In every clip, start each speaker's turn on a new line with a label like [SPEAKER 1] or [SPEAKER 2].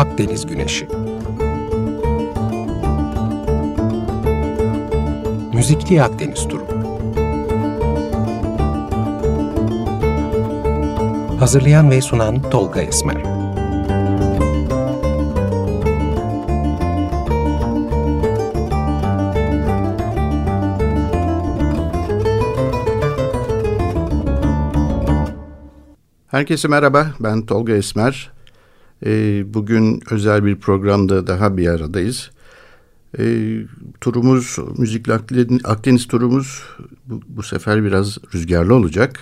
[SPEAKER 1] Akdeniz Güneşi. Müzikli Akdeniz Turu. Hazırlayan ve sunan Tolga Esmer.
[SPEAKER 2] Herkese merhaba, ben Tolga Esmer. Ee, bugün özel bir programda daha bir aradayız. Ee, turumuz, Müzik Akdeniz turumuz bu, bu sefer biraz rüzgarlı olacak.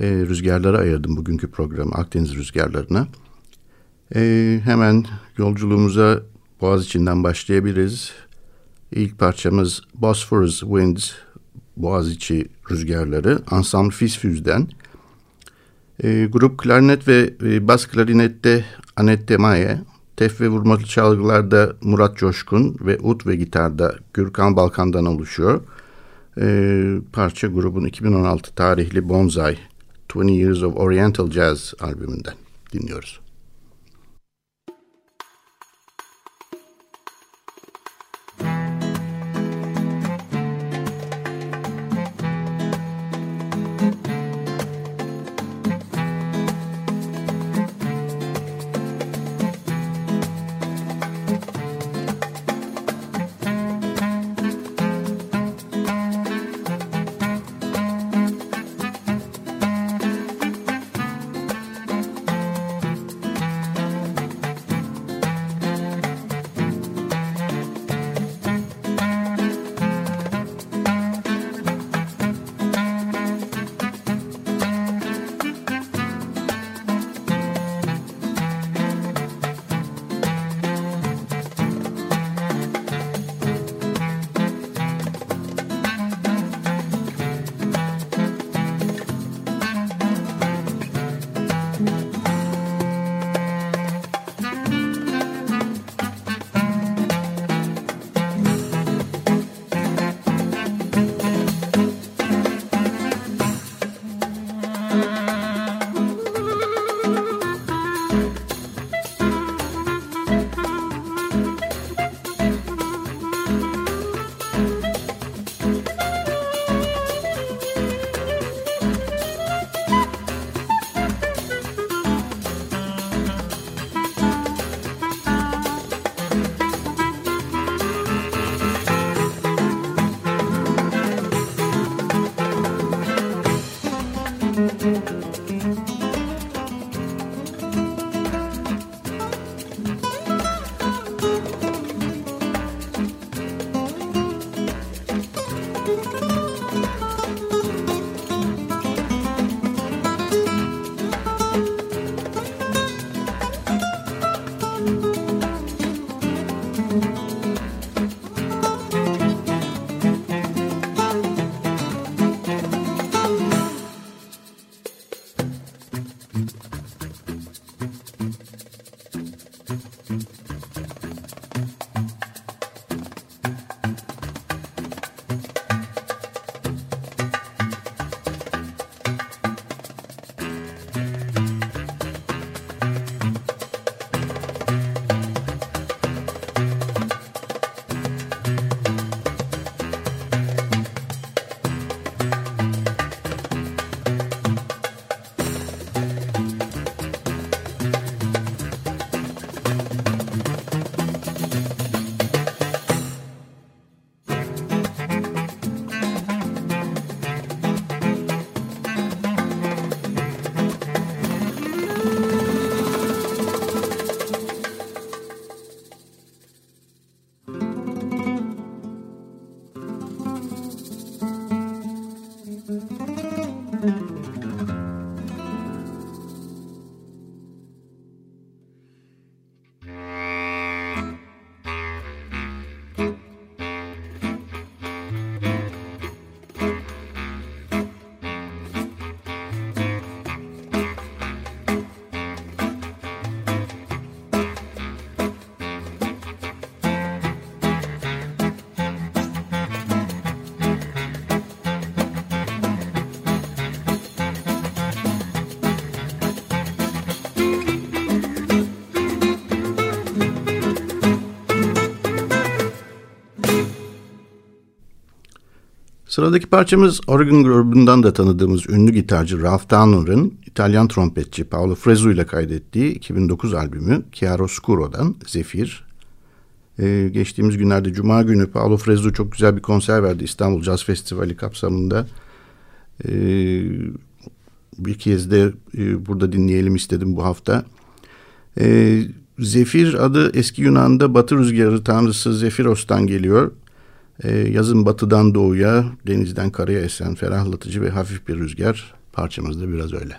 [SPEAKER 2] Ee, rüzgarlara ayırdım bugünkü programı, Akdeniz rüzgarlarına. Ee, hemen yolculuğumuza Boğaz içinden başlayabiliriz. İlk parçamız Bosphorus Winds, Boğaziçi Rüzgarları, Ensemble Fisfüz'den. E, grup klarnet ve e, bas klarinette Anette Maye, tef ve vurmalı çalgılarda Murat Coşkun ve ut ve gitarda Gürkan Balkan'dan oluşuyor. E, parça grubun 2016 tarihli Bonsai 20 Years of Oriental Jazz albümünden dinliyoruz. Sıradaki parçamız Oregon grubundan da tanıdığımız ünlü gitarcı Ralph Towner'ın İtalyan trompetçi Paolo Fresu ile kaydettiği 2009 albümü Chiaroscuro'dan Zefir. Ee, geçtiğimiz günlerde Cuma günü Paolo Fresu çok güzel bir konser verdi İstanbul Jazz Festivali kapsamında. Ee, bir kez de e, burada dinleyelim istedim bu hafta. Ee, Zefir adı eski Yunan'da batı rüzgarı tanrısı Zefiros'tan geliyor. Ee, yazın batıdan doğuya, denizden karaya esen ferahlatıcı ve hafif bir rüzgar. Parçamız da biraz öyle.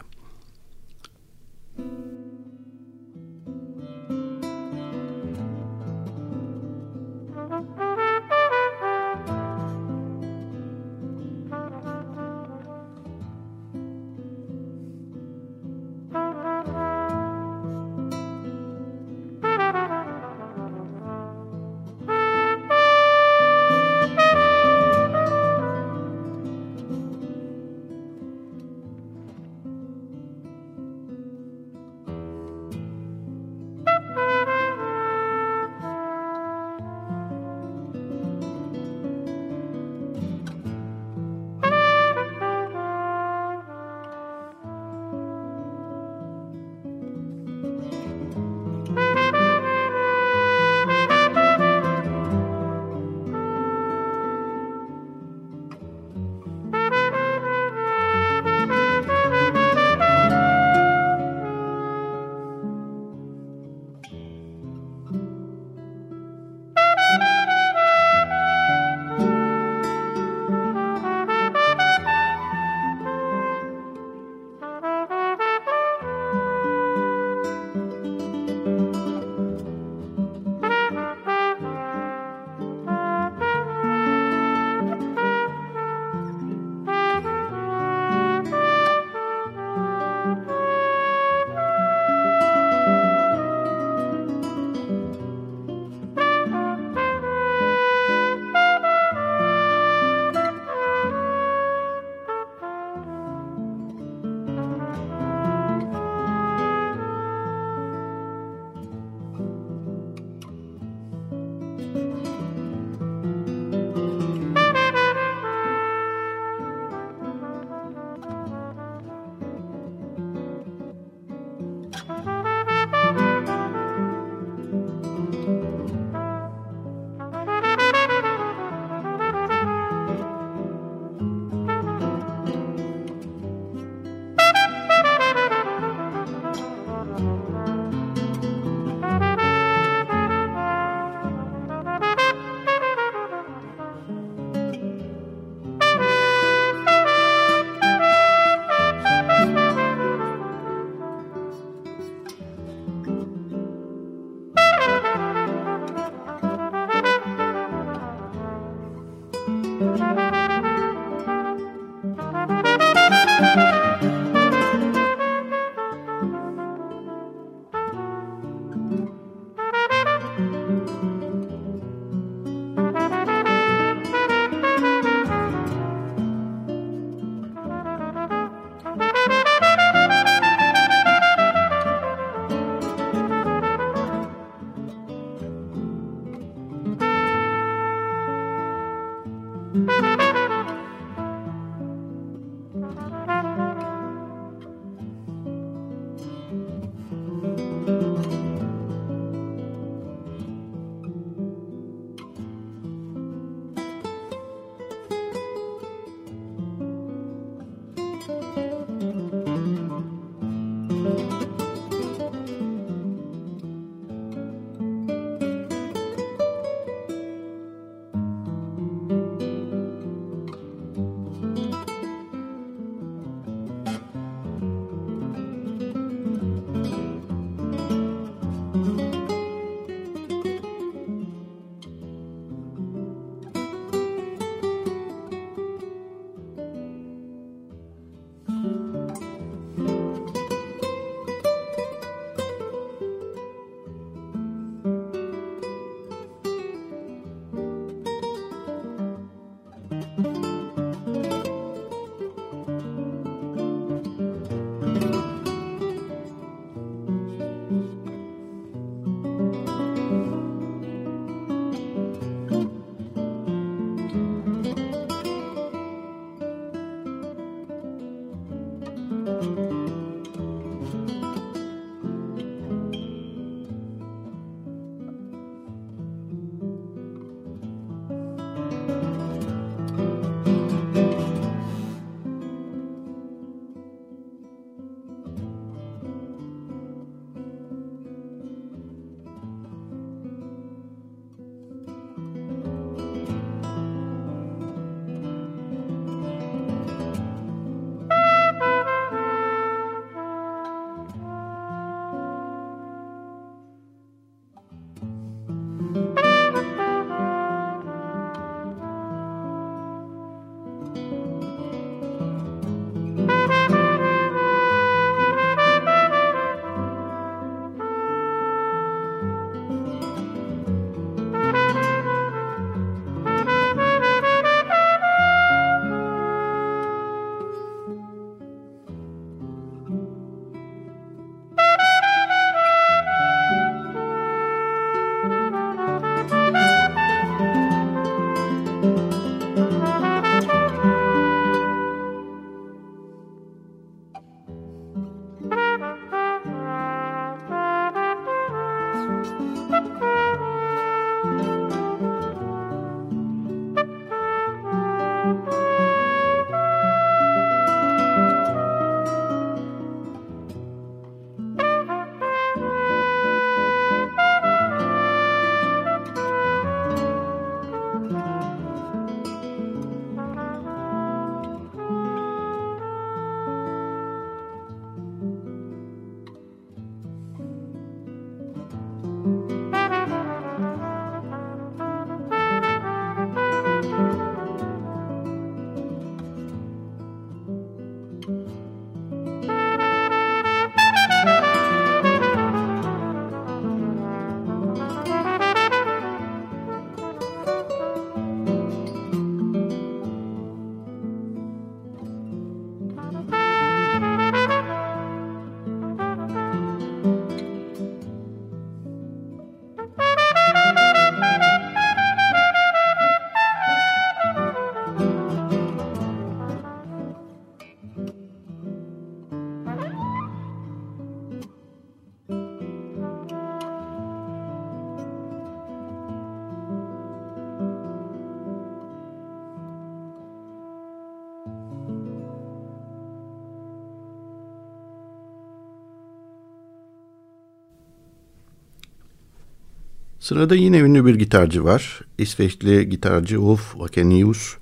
[SPEAKER 2] Sırada yine ünlü bir gitarcı var. İsveçli gitarcı Ulf Vakenius.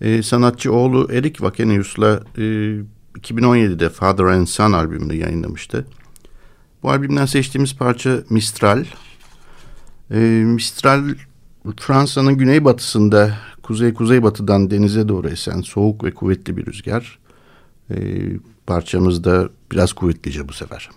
[SPEAKER 2] Ee, sanatçı oğlu Erik Vakenius'la e, 2017'de Father and Son albümünü yayınlamıştı. Bu albümden seçtiğimiz parça Mistral. Ee, Mistral Fransa'nın güneybatısında kuzey-kuzeybatıdan denize doğru esen soğuk ve kuvvetli bir rüzgar. Ee, parçamız da biraz kuvvetlice bu sefer.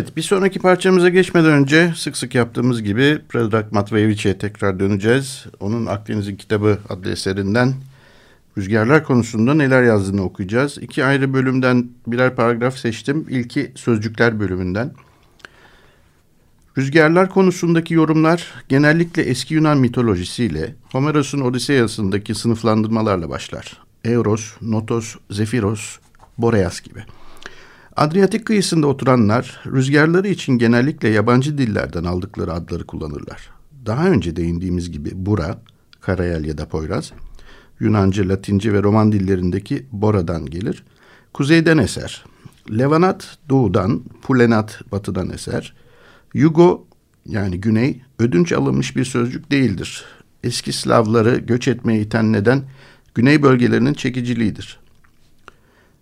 [SPEAKER 2] Evet, bir sonraki parçamıza geçmeden önce sık sık yaptığımız gibi Predrag Matveyevic'e tekrar döneceğiz. Onun Akdeniz'in Kitabı adlı eserinden rüzgarlar konusunda neler yazdığını okuyacağız. İki ayrı bölümden birer paragraf seçtim. İlki sözcükler bölümünden. Rüzgarlar konusundaki yorumlar genellikle eski Yunan mitolojisiyle Homeros'un Odiseyası'ndaki sınıflandırmalarla başlar. Eros, Notos, Zefiros, Boreas gibi. Adriyatik kıyısında oturanlar rüzgarları için genellikle yabancı dillerden aldıkları adları kullanırlar. Daha önce değindiğimiz gibi bura, karayel ya da poyraz, Yunanca, Latince ve Roman dillerindeki bora'dan gelir. Kuzeyden eser. Levanat doğudan, Pulenat batıdan eser. Yugo yani güney ödünç alınmış bir sözcük değildir. Eski Slavları göç etmeye iten neden güney bölgelerinin çekiciliğidir.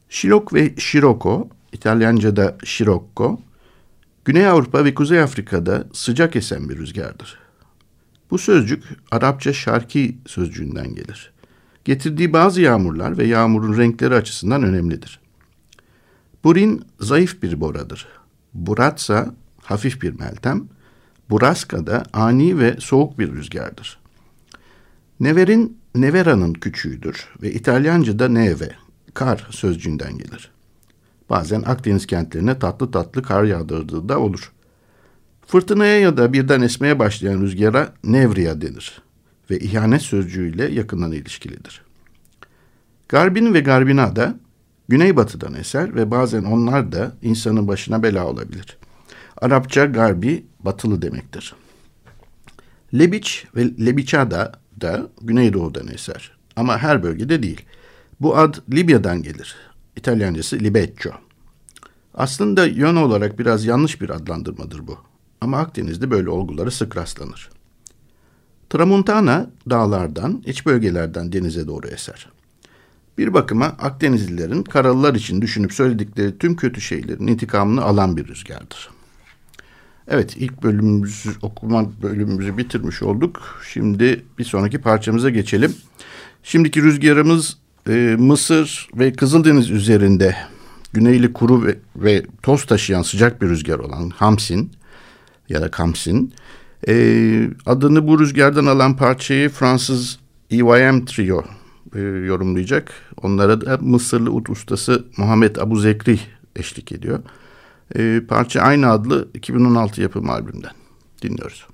[SPEAKER 2] Şilok ve Şiroko İtalyanca'da Scirocco, Güney Avrupa ve Kuzey Afrika'da sıcak esen bir rüzgardır. Bu sözcük Arapça şarki sözcüğünden gelir. Getirdiği bazı yağmurlar ve yağmurun renkleri açısından önemlidir. Burin zayıf bir boradır. Buratsa hafif bir meltem, Buraska da ani ve soğuk bir rüzgardır. Never'in Nevera'nın küçüğüdür ve İtalyanca'da neve, kar sözcüğünden gelir. Bazen Akdeniz kentlerine tatlı tatlı kar yağdırdığı da olur. Fırtınaya ya da birden esmeye başlayan rüzgara nevriya denir ve ihanet sözcüğüyle yakından ilişkilidir. Garbin ve Garbina da güneybatıdan eser ve bazen onlar da insanın başına bela olabilir. Arapça garbi batılı demektir. Lebiç ve Lebiçada da güneydoğudan eser ama her bölgede değil. Bu ad Libya'dan gelir İtalyancası libeccio. Aslında yön olarak biraz yanlış bir adlandırmadır bu. Ama Akdeniz'de böyle olguları sık rastlanır. Tramuntana dağlardan, iç bölgelerden denize doğru eser. Bir bakıma Akdenizlilerin karalılar için düşünüp söyledikleri tüm kötü şeylerin intikamını alan bir rüzgardır. Evet ilk bölümümüzü okuma bölümümüzü bitirmiş olduk. Şimdi bir sonraki parçamıza geçelim. Şimdiki rüzgarımız e, Mısır ve Kızıldeniz üzerinde güneyli kuru ve, ve toz taşıyan sıcak bir rüzgar olan Hamsin ya da Kamsin e, adını bu rüzgardan alan parçayı Fransız EYM Trio e, yorumlayacak. Onlara da Mısırlı ut ustası Muhammed Abu Zekri eşlik ediyor. E, parça aynı adlı 2016 yapım albümden dinliyoruz.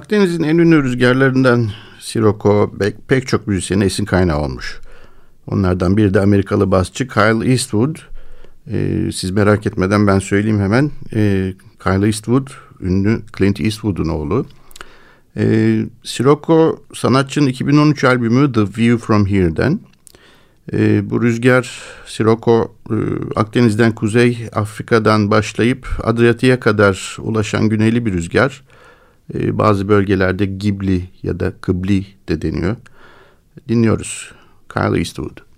[SPEAKER 2] Akdeniz'in en ünlü rüzgarlarından Sirocco pek çok müzisyenin esin kaynağı olmuş. Onlardan biri de Amerikalı basçı Kyle Eastwood. Ee, siz merak etmeden ben söyleyeyim hemen. Ee, Kyle Eastwood, ünlü Clint Eastwood'un oğlu. Ee, Sirocco sanatçının 2013 albümü The View From Here'den. Ee, bu rüzgar Sirocco e, Akdeniz'den Kuzey Afrika'dan başlayıp Adriyatik'e kadar ulaşan güneyli bir rüzgar. Ee, bazı bölgelerde Gibli ya da Kıbli de deniyor. Dinliyoruz. Kyle Eastwood.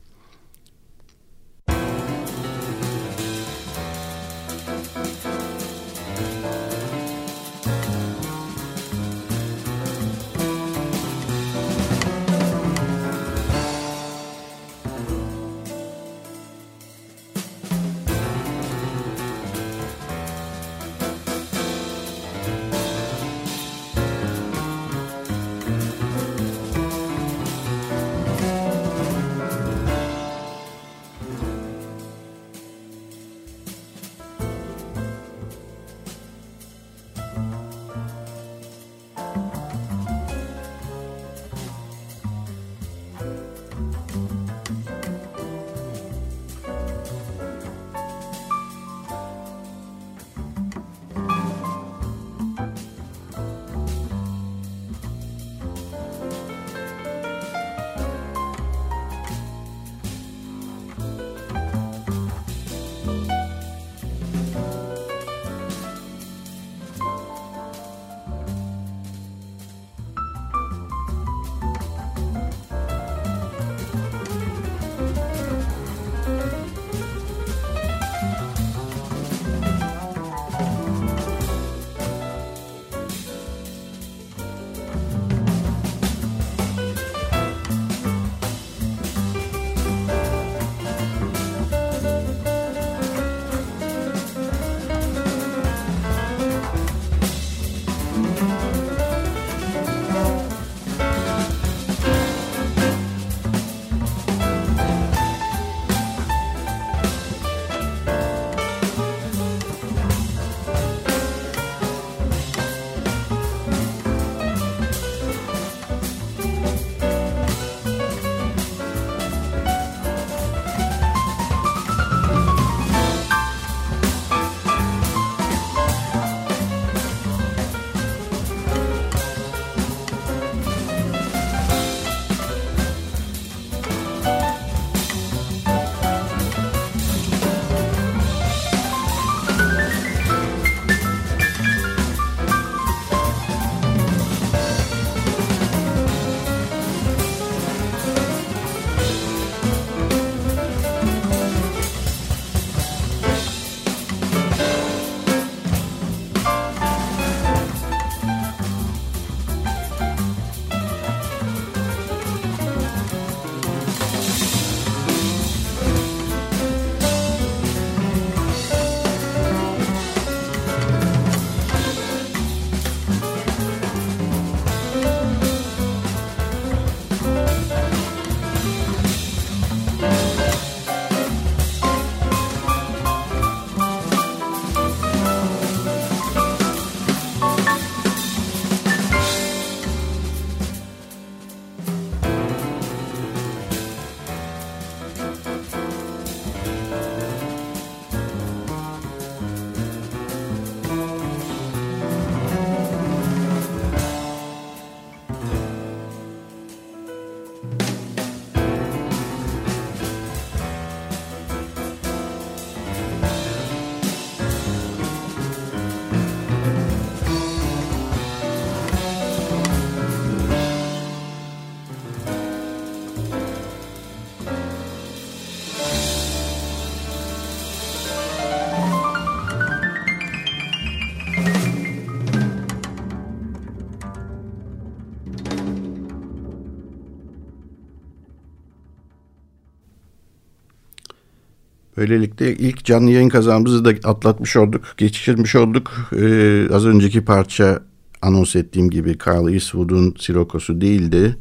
[SPEAKER 2] Böylelikle ilk canlı yayın kazamızı da atlatmış olduk, geçirmiş olduk. Ee, az önceki parça anons ettiğim gibi Kyle Eastwood'un Sirokosu değildi.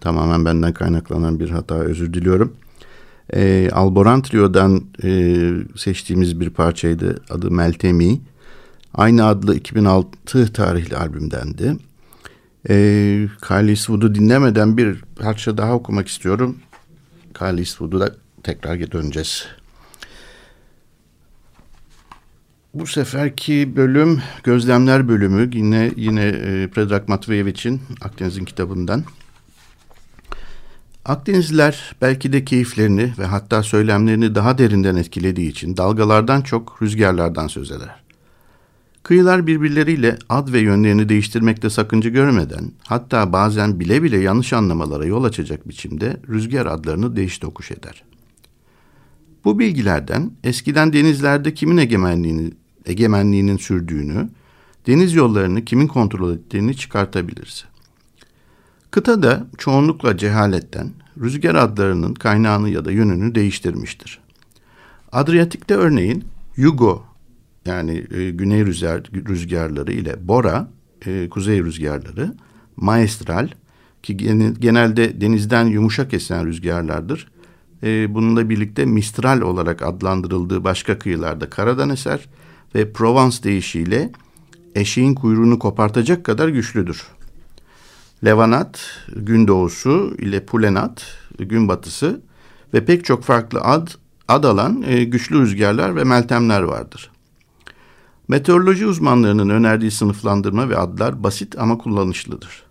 [SPEAKER 2] Tamamen benden kaynaklanan bir hata özür diliyorum. Ee, Alboran Trio'dan e, seçtiğimiz bir parçaydı. Adı Meltemi. Aynı adlı 2006 tarihli albümdendi. E, Carl Eastwood'u dinlemeden bir parça daha okumak istiyorum. Carl Eastwood'u da tekrar döneceğiz. Bu seferki bölüm gözlemler bölümü yine yine e, Predrag Matveyevich'in Akdeniz'in kitabından. Akdenizliler belki de keyiflerini ve hatta söylemlerini daha derinden etkilediği için dalgalardan çok rüzgarlardan söz eder. Kıyılar birbirleriyle ad ve yönlerini değiştirmekte sakınca görmeden, hatta bazen bile bile yanlış anlamalara yol açacak biçimde rüzgar adlarını değiş tokuş eder. Bu bilgilerden eskiden denizlerde kimin egemenliğini, egemenliğinin sürdüğünü, deniz yollarını kimin kontrol ettiğini çıkartabiliriz. Kıta da çoğunlukla cehaletten rüzgar adlarının kaynağını ya da yönünü değiştirmiştir. Adriyatik'te örneğin Yugo yani e, güney rüzgar, rüzgarları ile Bora e, kuzey rüzgarları, Maestral ki genelde denizden yumuşak esen rüzgarlardır. E, bununla birlikte Mistral olarak adlandırıldığı başka kıyılarda karadan eser ve Provence deyişiyle eşeğin kuyruğunu kopartacak kadar güçlüdür. Levanat, gündoğusu ile Pulenat, gün batısı ve pek çok farklı ad, ad alan e, güçlü rüzgarlar ve meltemler vardır. Meteoroloji uzmanlarının önerdiği sınıflandırma ve adlar basit ama kullanışlıdır.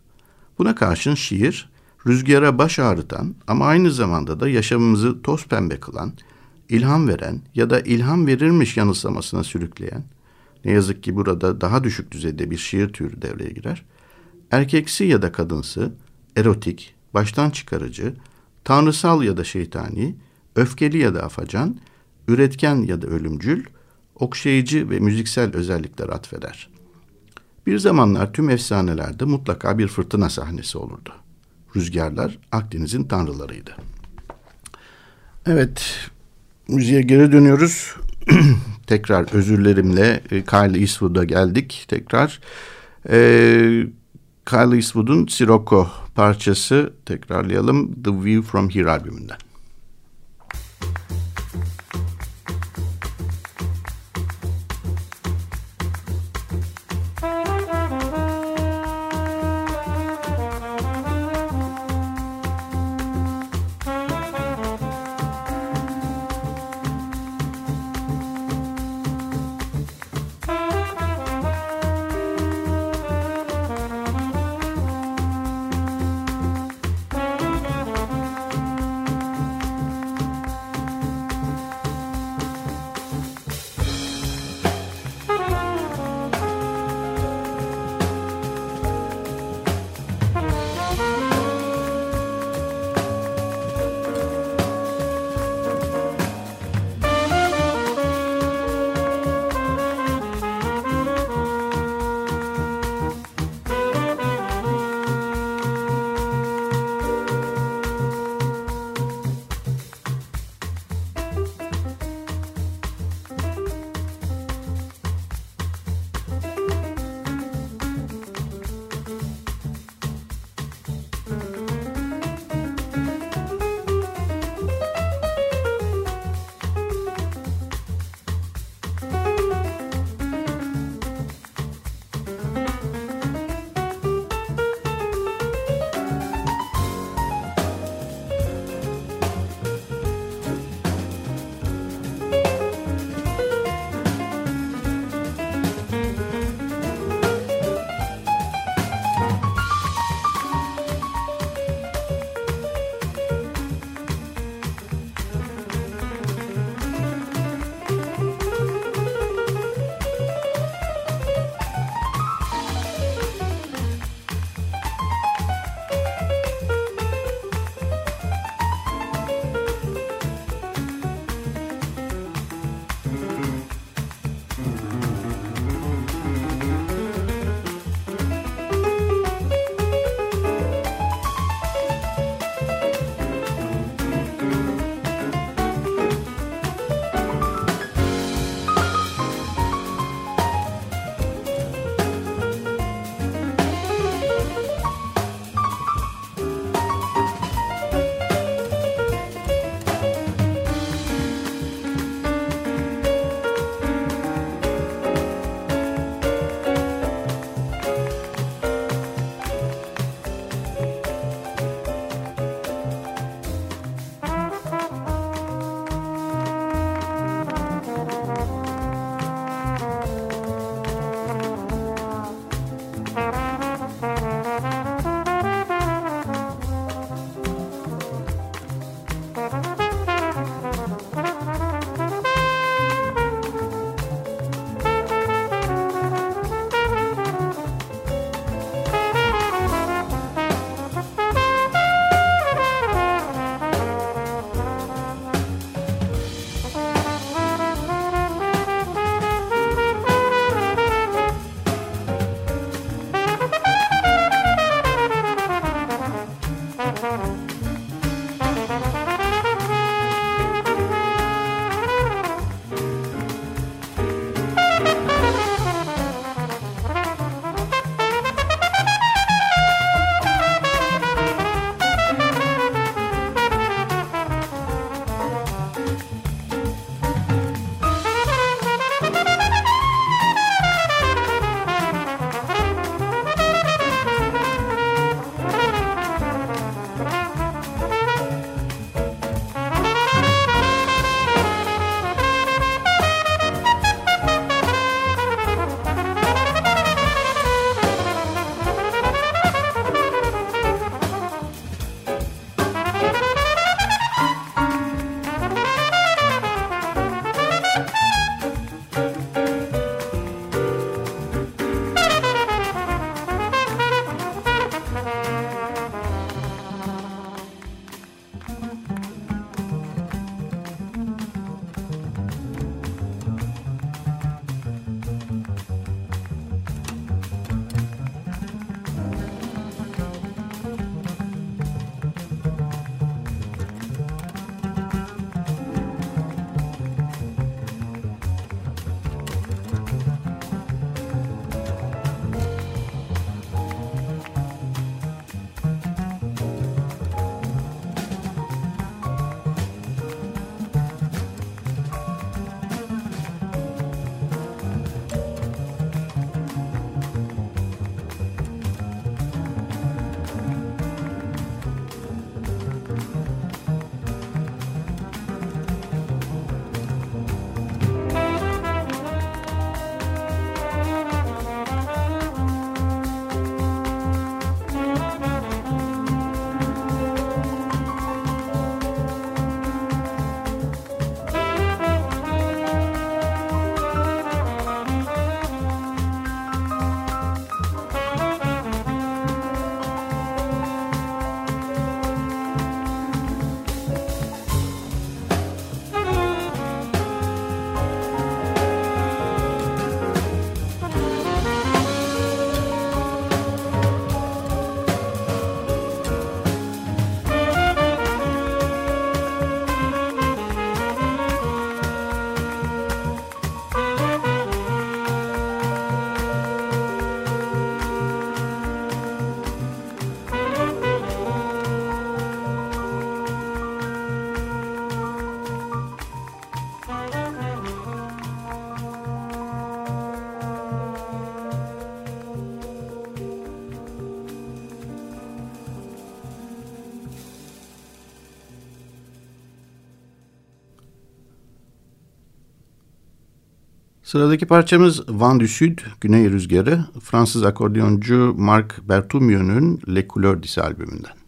[SPEAKER 2] Buna karşın şiir, rüzgara baş ağrıtan ama aynı zamanda da yaşamımızı toz pembe kılan, ilham veren ya da ilham verirmiş yanılsamasına sürükleyen, ne yazık ki burada daha düşük düzeyde bir şiir türü devreye girer, erkeksi ya da kadınsı, erotik, baştan çıkarıcı, tanrısal ya da şeytani, öfkeli ya da afacan, üretken ya da ölümcül, okşayıcı ve müziksel özellikler atfeder. Bir zamanlar tüm efsanelerde mutlaka bir fırtına sahnesi olurdu. Rüzgarlar Akdeniz'in tanrılarıydı. Evet, müziğe geri dönüyoruz. tekrar özürlerimle e, Kyle Eastwood'a geldik tekrar. Ee, Kyle Eastwood'un Sirocco parçası tekrarlayalım The View From Here albümünden. Sıradaki parçamız Van du Sud, Güney Rüzgarı, Fransız akordeoncu Marc Bertumio'nun Les Couleurs Dis albümünden.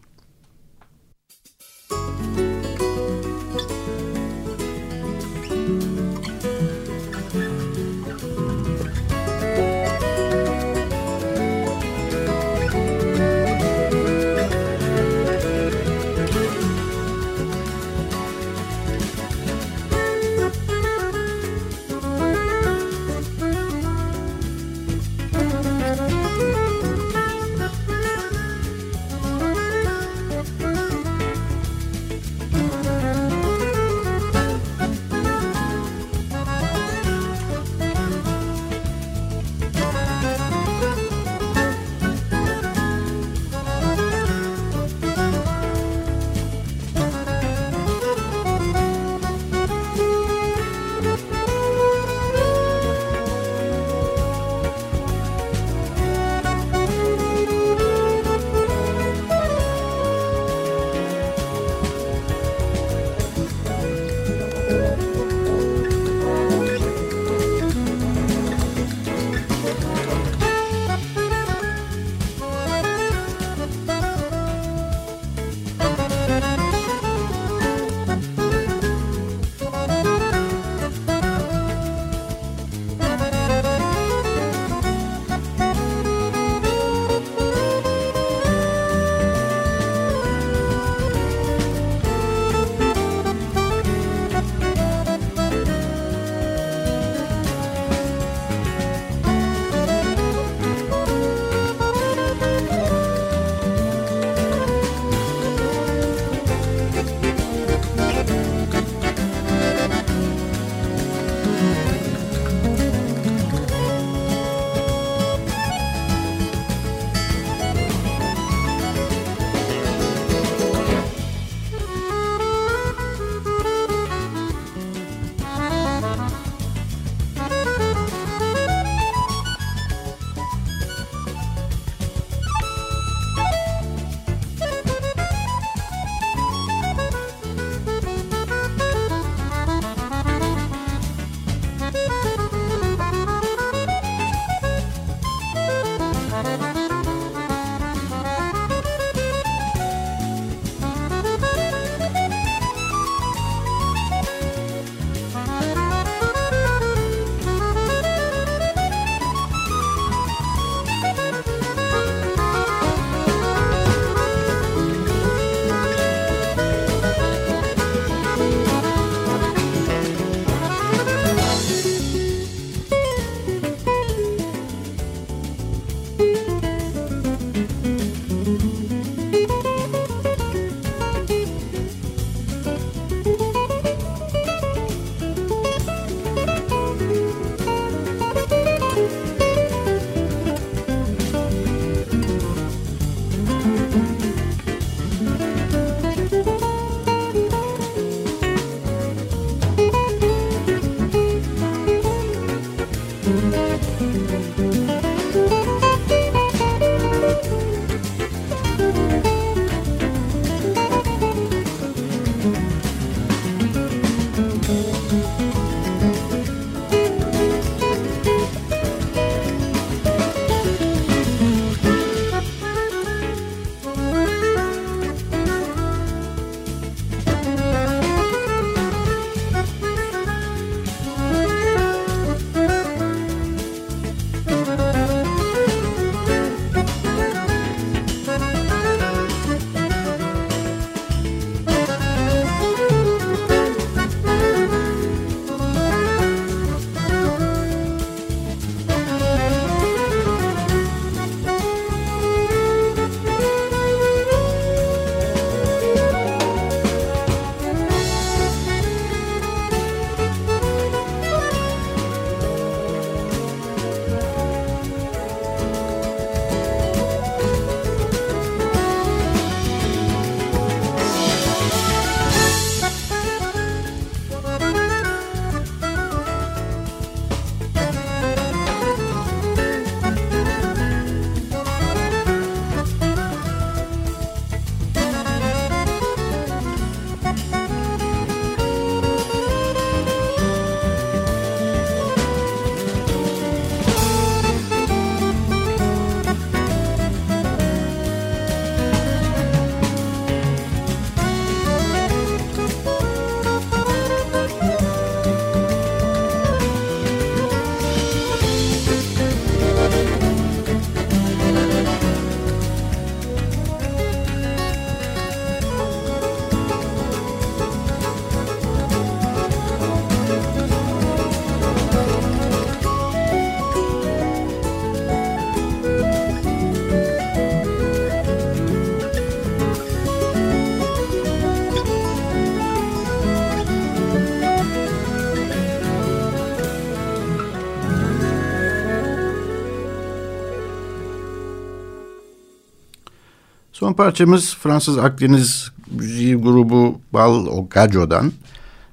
[SPEAKER 2] Son parçamız Fransız Akdeniz müziği grubu Bal Ogajo'dan.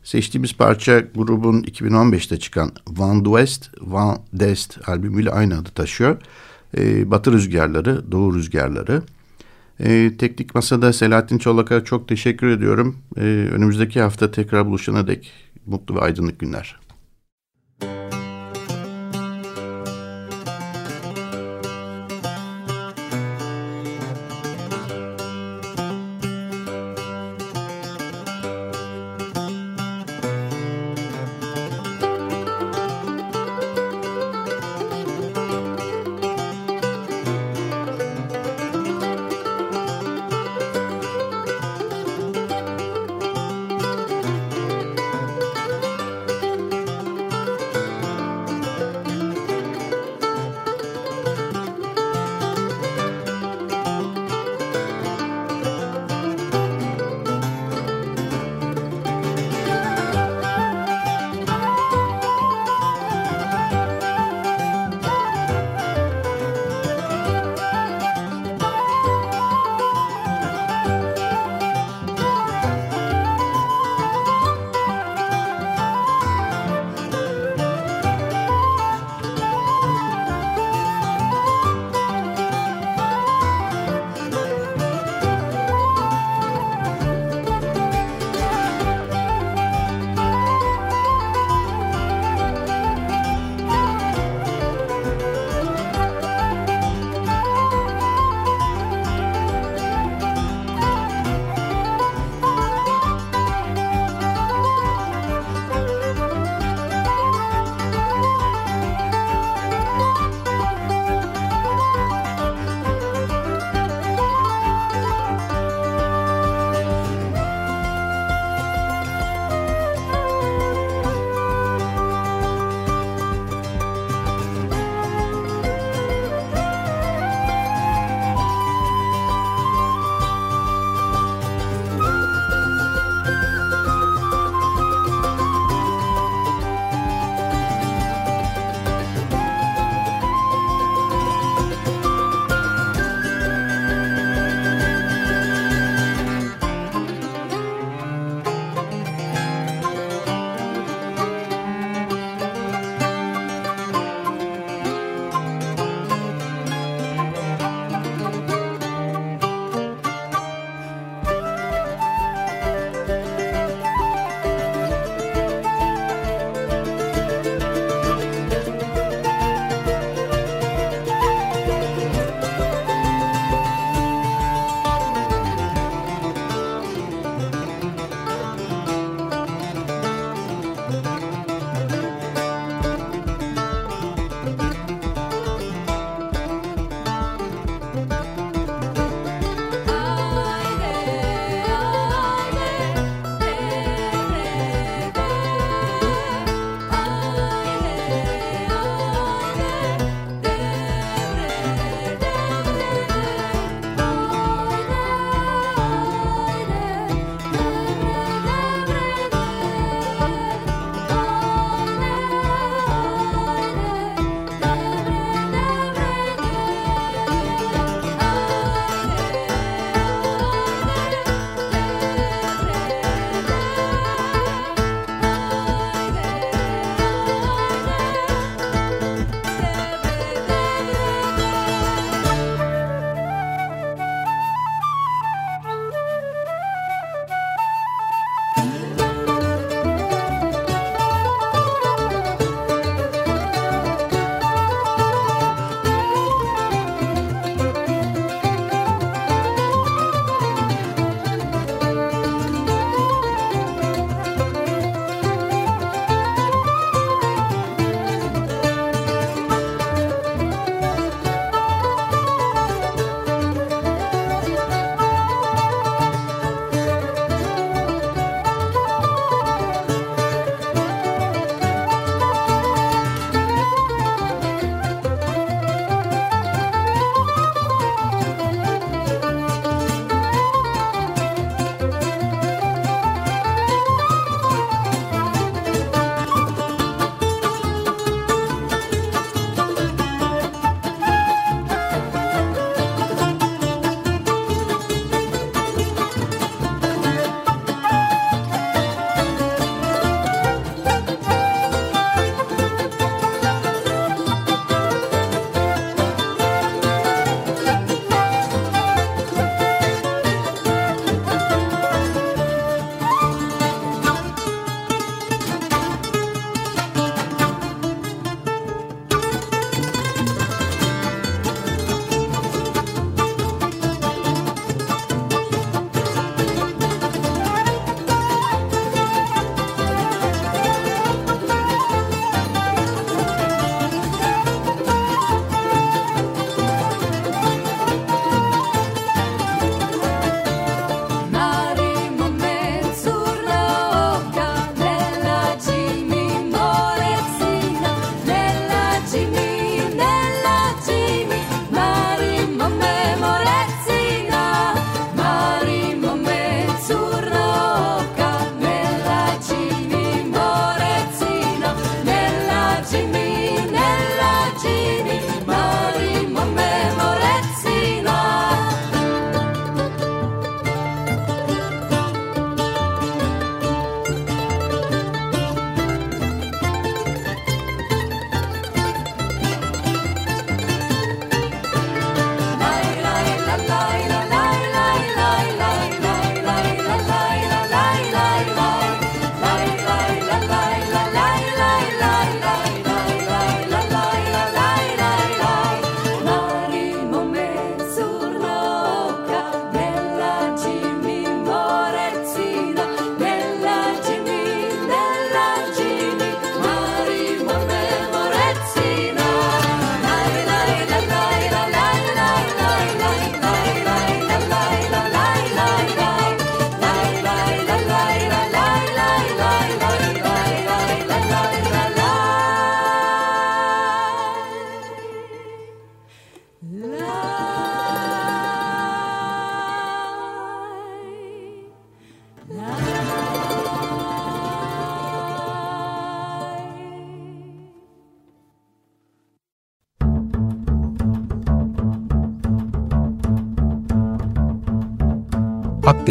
[SPEAKER 2] Seçtiğimiz parça grubun 2015'te çıkan Van d'Ouest, Van d'Est albümüyle aynı adı taşıyor. Ee, batı rüzgarları, doğu rüzgarları. Ee, teknik Masada Selahattin Çolak'a çok teşekkür ediyorum. Ee, önümüzdeki hafta tekrar buluşana dek mutlu ve aydınlık günler.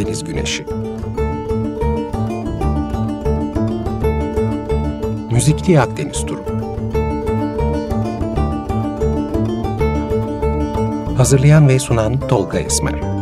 [SPEAKER 1] Akdeniz Güneşi. Müzikli Akdeniz Turu. Hazırlayan ve sunan Tolga Esmer.